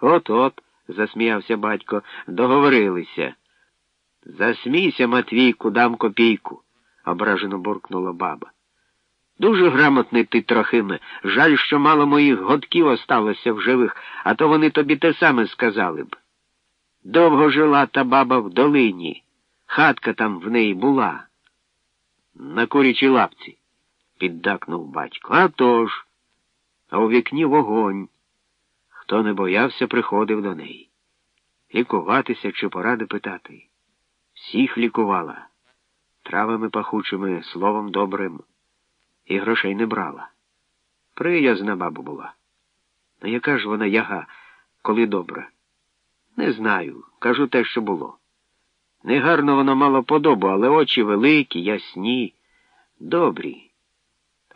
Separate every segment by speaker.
Speaker 1: От-от, засміявся батько, договорилися. Засмійся, Матвійку, дам копійку, ображено буркнула баба. Дуже грамотний ти трохиме. Жаль, що мало моїх годків осталося в живих, а то вони тобі те саме сказали б. Довго жила та баба в долині, хатка там в неї була. На курячій лапці, піддакнув батько. «А тож, а у вікні вогонь. Хто не боявся, приходив до неї. Лікуватися чи поради питати. Всіх лікувала, травами пахучими, словом добрим, і грошей не брала. Приязна баба була. Ну яка ж вона яга, коли добра? Не знаю, кажу те, що було. Негарно воно мало подобу, але очі великі, ясні, добрі.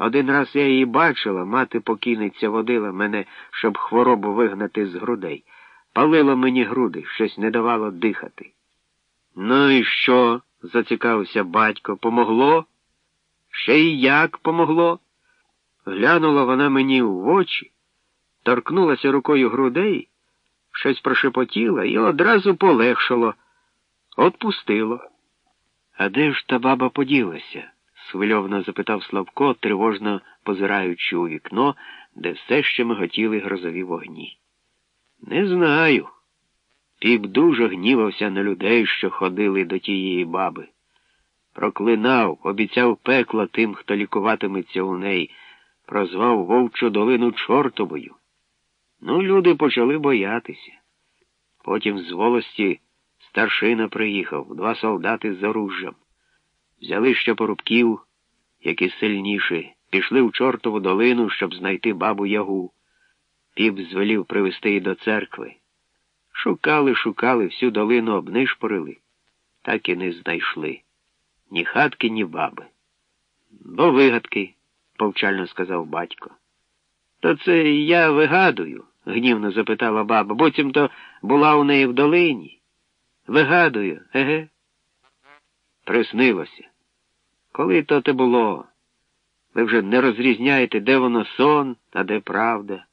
Speaker 1: Один раз я її бачила, мати покійниця водила мене, щоб хворобу вигнати з грудей. Палило мені груди, щось не давало дихати. Ну і що? зацікавився батько. Помогло? Ще й як помогло? Глянула вона мені в очі, торкнулася рукою грудей, щось прошепотіла і одразу полегшало, отпустило. А де ж та баба поділася? Схвильовано запитав Славко, тривожно позираючи у вікно, де все ще миготіли грозові вогні. Не знаю. Піп дуже гнівався на людей, що ходили до тієї баби. Проклинав, обіцяв пекло тим, хто лікуватиметься у неї, прозвав вовчу долину чортовою. Ну, люди почали боятися. Потім з волості старшина приїхав, два солдати з оружжям. Взяли ще порубків, які сильніші, пішли в чортову долину, щоб знайти бабу ягу. Піп звелів привезти її до церкви. Шукали, шукали, всю долину обнишпорили, так і не знайшли. Ні хатки, ні баби. Бо вигадки, повчально сказав батько. То це я вигадую, гнівно запитала баба, буцімто була у неї в долині. Вигадую, еге? Приснилося. Коли то те було? Ви вже не розрізняєте, де воно сон, а де правда.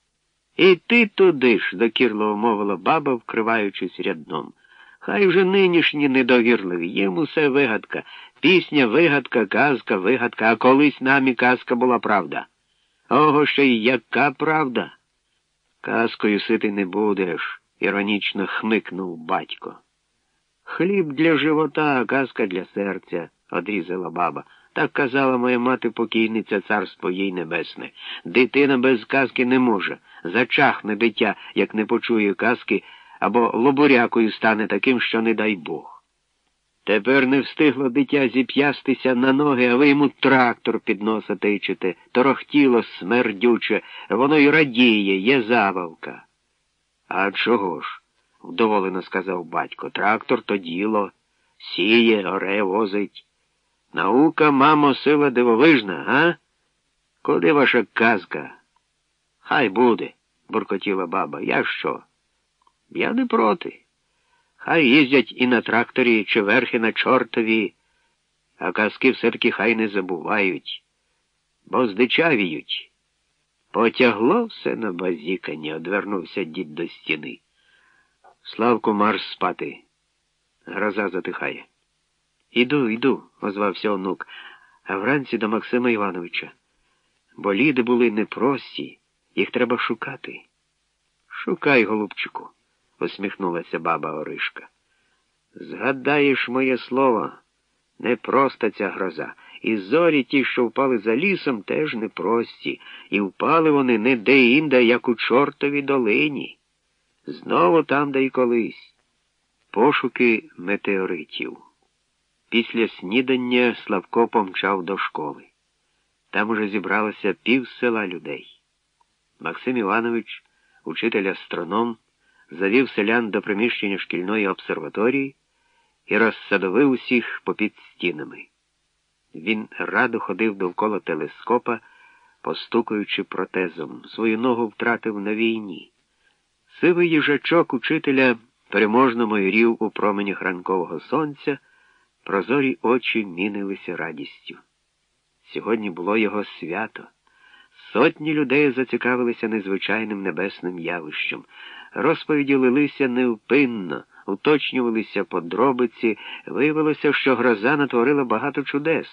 Speaker 1: І ти туди ж, докірливо мовила баба, вкриваючись рядном. Хай вже нинішні недовірливі, їм усе вигадка. Пісня, вигадка, казка, вигадка, а колись нам і казка була правда. Ого, ще й яка правда? Казкою сити не будеш, іронічно хмикнув батько. Хліб для живота, а казка для серця, одрізала баба. Так казала моя мати покійниця царство їй небесне. Дитина без казки не може. Зачахне дитя, як не почує казки, або лобурякою стане таким, що не дай Бог. Тепер не встигло дитя зіп'ястися на ноги, а ви йому трактор під носа тичите, торохтіло смердюче, воно й радіє, є забавка. А чого ж? вдоволено сказав батько. Трактор то діло, сіє, оре, возить. Наука, мамо, сила дивовижна, га? Куди ваша казка? Хай буде, буркотіла баба. Я що? Я не проти. Хай їздять і на тракторі, чи верхи на чортові, а казки все-таки хай не забувають, бо здичавіють. Потягло все на базікання, одвернувся дід до стіни. Славку марш спати. Гроза затихає. Іду, іду, озвався онук, а вранці до Максима Івановича. Бо ліди були непрості, їх треба шукати. Шукай, голубчику, усміхнулася баба Оришка. Згадаєш моє слово, непроста ця гроза. І зорі ті, що впали за лісом, теж непрості, і впали вони не де-інде, як у чортовій долині. Знову там, де й колись. Пошуки метеоритів. Після снідання Славко помчав до школи. Там уже зібралося пів села людей. Максим Іванович, учитель астроном, завів селян до приміщення шкільної обсерваторії і розсадовив усіх попід стінами. Він радо ходив довкола телескопа, постукуючи протезом. Свою ногу втратив на війні. Сивий їжачок учителя переможно майорів у променях ранкового сонця. Прозорі очі мінилися радістю. Сьогодні було його свято. Сотні людей зацікавилися незвичайним небесним явищем. Розповіді лилися невпинно, уточнювалися подробиці, виявилося, що гроза натворила багато чудес.